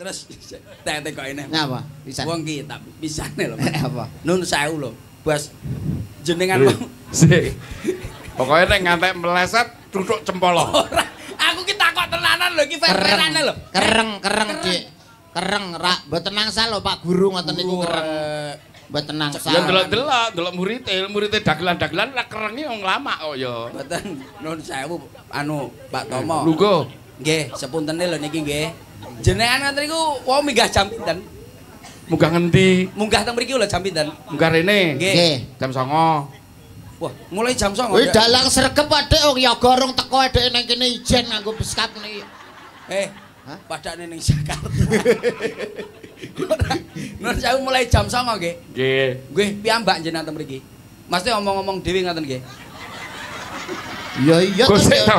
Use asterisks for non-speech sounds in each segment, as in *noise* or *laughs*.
Terus tak kok ini. Napa? Pisan. Wong ki tak pisane lho. *laughs* Apa? Nun sewu lho. Bos jenengan Lho, Sik. Pokoke nek ngantek meleset tutuk cempolo. *laughs* Aku ki takok tenanan lho iki Kereng. fair-fairane lho. Kereng, kereng, Dik. Kereng, ra mboten nangsal lho Pak Guru ngoten niku kereng. Mboten nangsal. Ya delok-delok, delok murite, murite dagelan-dagelan ra kerengi wong lama kok ya. Mboten nun sewu anu Pak Tomo. Lungguh. Nggih, sepuntene lho niki nggih. Jenengan ngoten niku wong minggah jam pinten? Munggah ngendi? Munggah teng mriki lho jam pinten? Munggah rene. Nggih. Jam 09.00. Wah, mulai jam 09.00. Wis dalang sregep Pak Dik wong ya gorong teko dhek nang kene ijen nganggo beskap ngene iki. Eh, Hah? padane ning Jakarta. *laughs* Nun sewu mulai jam 09.00 nggih. Nggih. Nggih, piyambak jenengan teng mriki. Mesti omong-omong dhewe ngoten nggih. Ya iya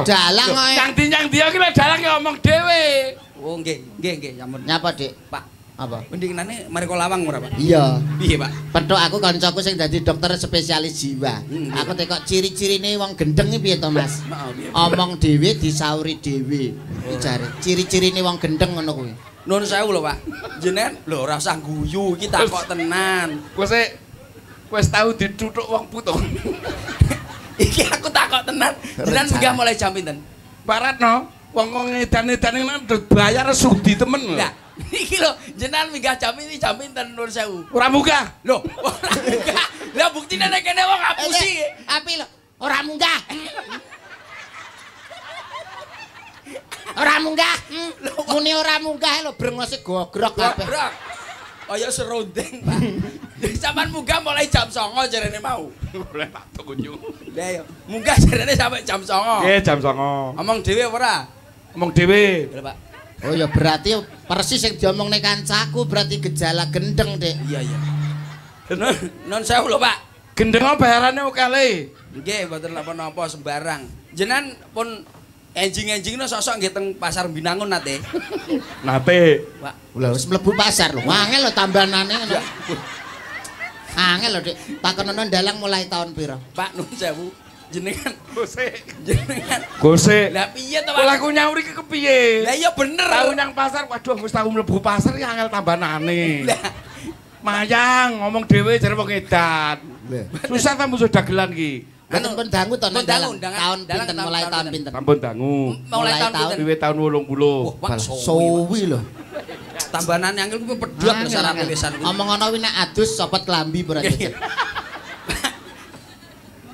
dalang ae. Yang di yang dia ki lek dalang ya omong dhewe. Oh, nggih, nggih, nggih, sampun. Nyapa, Dik? Pak, Apa? mendinginane mari kok lawang ora, Pak? Iya. Piye, Pak? Petuk aku kancaku sing dadi dokter spesialis jiwa. Hmm. Aku tekok ciri-cirine wong gendeng iki piye to, Mas? Maaf, piye? Omong dhewe disauri dhewe. Iki jare ciri-cirine wong gendeng ngono kuwi. Nun sewu lho, Pak. Jenengan lho ora usah guyu, iki takok tenan. Wes wis tau dituthuk wong putu. *laughs* Iki aku takok tenan. Jenengan Rencana. munggah mulai jam pinten? Pak Ratno, wong kok ngedan-edan nang bayar sudi temen. Lah, iki lho, jenengan minggah jam ini jam pinten Nun sewu? Ora munggah. Lho, ora munggah. Lah buktine nek kene wong ngapusi. Eh, Api lho, ora munggah. Ora munggah. Muni ora munggah lho brengose gogrok kabeh. Gobrok. Kaya serundeng, Pak. Sampean munggah mulai jam 09.00 jarene mau. Boleh tak tunjuk. Lah ya, munggah jarene sampai jam 09.00. Nggih, jam 09.00. Omong dhewe ora? Omong dhewe. Lho, Pak. Oh ya berarti persis yang diomongne kancaku berarti gejala gendeng, Dik. Iya, iya. Non, non sewu lho, Pak. Gendeng bayarane kali. Nggih, mboten napa-napa sembarang. Jenengan pun enjing-enjingno sosok nggih teng pasar Binangun nate. *laughs* Nate. Pak. Lah wis mlebu pasar lho. Angel lho tambanane ngono. Angel lho, Dik. Takonono dalang mulai tahun pira? Pak nun sewu. Jenengan Gosek. jenengan. Gosek. Lah piye to, Kok Pak? aku nyauri ki kepiye? Lah iya bener. Tahu nang pasar, waduh wis tau mlebu pasar ya angel tambanane. Lah, Mayang ngomong dhewe jare wong edan. Susah ta musuh dagelan ki. Mboten Anu, pun dangu dalang. dangu, Tahun pinten tahun- mulai tahun tahun pinten? Sampun dangu. mulai tahun tahun-? Wiwit tahun 80. Wah, Pak, Bal sowi. lho. Tambahan angel kuwi pedhot besar pisan kuwi. Omong kuwi nek adus copot klambi berarti.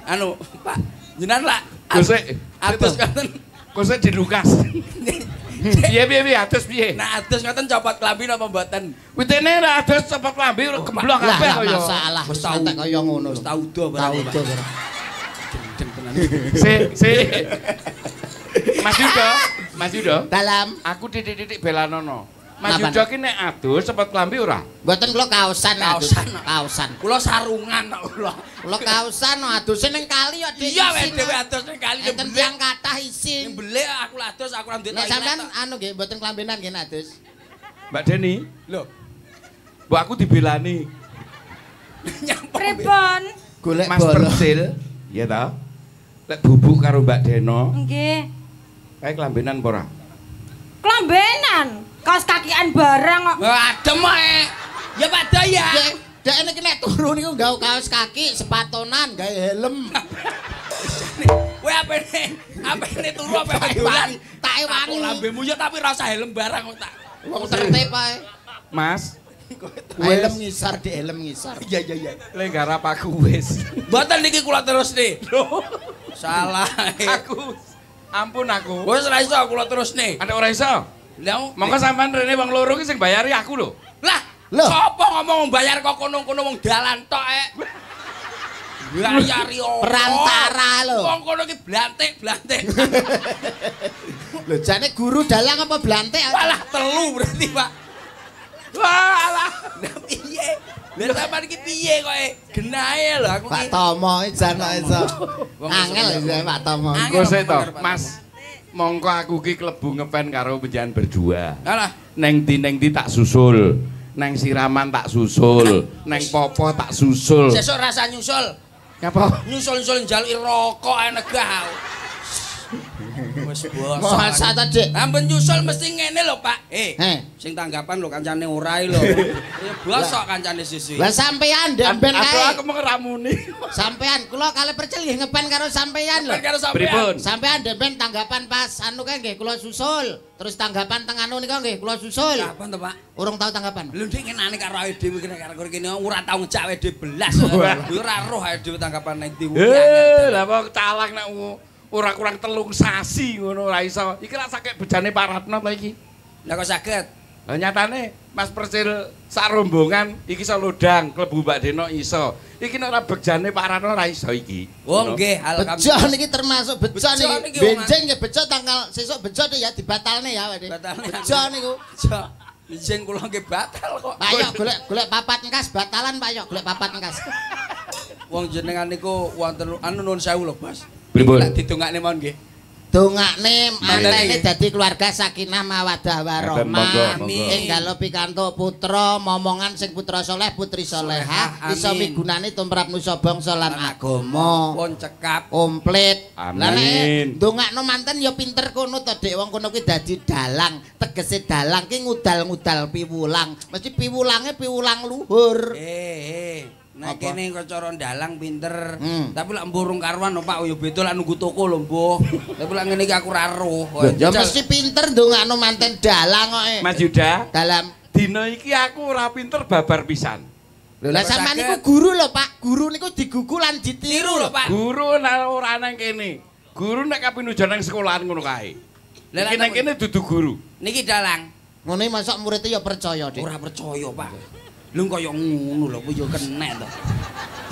Anu, Pak, jenengan lah. Gosek. Atus ngoten. Gosek di Lukas. *laughs* Piye piye piye atus piye? Nah, atus ngoten copot klambi napa mboten? Witene ra atus lambe ora gemblong kabeh kaya. masalah Wis tau. entek kaya ngono. Wis tau do Tau berarti, Pak. do. Gendeng tenan. Sik, sik. Mas Yudo, Mas Yudo, Dalam aku titik-titik belanono. Mas? Yudo ki nek adus cepet lambe ora? mboten kula kaosan adus. Kaosan. Kaosan. Kula sarungan kula. Kula kaosan no aduse ning kali ya Dik. Iya wis dhewe atus ning kali Enten tiyang kathah isin. Nyembelih aku atus aku ra duwe Nek sampean anu nggih mboten klambenan nggih adus. Mbak Deni, Lho, mbok aku dibelani. Pripun? Golek Mas. Persil, iya ta? Lek bubuk karo Mbak Deno, Nggih. kae kelambenan apa ora? Klambenan. Kaos kakian barang kok. Adem ae. Ya Pak Daya. Dek, nek nek turu niku nggawa kaos kaki, sepatonan, gawe helm. Kowe apene? Apene turu apa dolan? Tak Wangi lambemu ya tapi ra usah helm barang kok tak. Wong tertib ae. Mas, Helm ngisar di helm ngisar. Iya iya iya. lek garap aku wis. Mboten niki kula terus nih. Salah. aku ampun aku. Wis ra iso kula terus nih. Ada ora iso? Lah Monggo sampean rene wong loro ki sing bayari aku lho. Lah, Loh. sapa ngomong bayar kok kono-kono wong dalan tok e? Bayari opo? Perantara lho. Wong kono ki blantik-blantik. Lho jane guru dalang apa blantek? Walah telu berarti, Pak. Walah. Lah piye? Lah sampean iki piye kok e? Genahe lho aku Pak. Tomo jan kok iso. Wong Angel ya Pak Tomo. Engko sik to. Mas. Mongko aku ki klebu ngepen karo penjahan berdua. Alah, Neng di neng di tak susul. Neng siraman tak susul. Neng popo tak susul. sesuk rasa nyusul. Apa? Nyusul-nyusul njaluki rokok ae negah. Wis bosok. Masa ta, Dik? Ampun nyusul mesti ngene lho, Pak. Eh, Eh. sing tanggapan lho kancane ora lho. Ya bosok kancane sisi. Lah sampean ndek ben kae. aku mau ngeramuni. Sampean kula kali percel nggih ngepen karo sampean lho. Karo sampean. Pripun? Sampean ndek ben tanggapan pas anu kae nggih kula susul. Terus tanggapan teng anu nika nggih kula susul. Kapan to, Pak? Urung tau tanggapan. Lho ndek ngenane karo awake dhewe kene karo kene ora tau ngejak awake dhewe belas. Ora roh awake dhewe tanggapan nek ndi. Eh, lah wong talang nek ora kurang telung sasi ngono ora iso. Iki ra sakek bejane Pak Ratno to iki. Lah kok saged? Lah nyatane Mas Persil sak rombongan iki iso lodang, klebu Mbak Deno iso. Iki nek ora bejane Pak Ratno ora iso iki. Oh nggih, Bejo alhamdulillah. niki termasuk bejo Bejo niki. Benjing nggih bejo tanggal sesuk bejo ya dibatalne ya. Bejo niku. Jo, izin kula nggih batal kok. Pak yo golek golek papat engkas batalan Pak yo golek papat engkas. Wong jenengan niku wonten anu nuwun sewu lho, Bos. Pripun? Lek didongakne mon nggih. Dongakne iki. dadi keluarga sakinah mawaddah warahmah. monggo. Enggalo pikantuk putra momongan sing putra soleh putri Solehah, iso amin. migunani tumrap nusa bangsa lan agama. Pun cekap. komplit. Amin. Lah nek ndongakno manten ya pinter kono to Dik wong kono kuwi dadi dalang. Tegese dalang ki ngudal-ngudal piwulang. Mesti piwulange piwulang luhur. Eh, eh. Nek kene kok cara dalang pinter. Hmm. Tapi lek mburung karuan lho, Pak, ya beda lek nunggu toko lho, Mbah. Tapi lek ngene iki aku ora roh. Ya mesti pinter ndongakno manten dalang kok. eh. Mas Yuda, Dalam dina iki aku ora pinter babar pisan. Lho lah sampean niku guru lho Pak. Guru niku digugu lan tiru ditiru lho, Pak. Guru nek ora nang kene. Guru nek kapinujan nang sekolahan ngono kae. Lah, nang tak- kene dudu guru. Niki dalang. Ngono iki masuk muridnya ya percaya, Dik. Ora percaya, Pak. Lho kaya ngono lho, kuwi yo kenek to.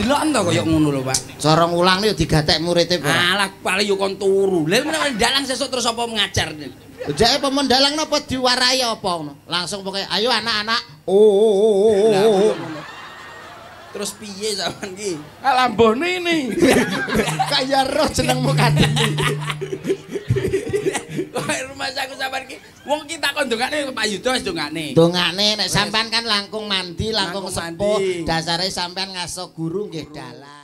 Delok to kaya ngono lho, Pak. Cara ngulang yo digatek muridnya ora. Alah, paling yo kon turu. Lha menawa dalang sesuk terus apa ngajar? Jake pemendalang napa diwarai apa ngono? Langsung pokoknya ayo anak-anak. Oh, oh, oh, oh. Terus piye sampean iki? Alah mbone ini. *laughs* Kaya roh jenengmu kadang. *laughs* Kok rumah saku sampean iki wong kita kon dongane Pak Yudo wis dongane. Dongane nek sampean kan langkung mandi, langkung Langkung sepuh, dasare sampean ngaso guru nggih dalang.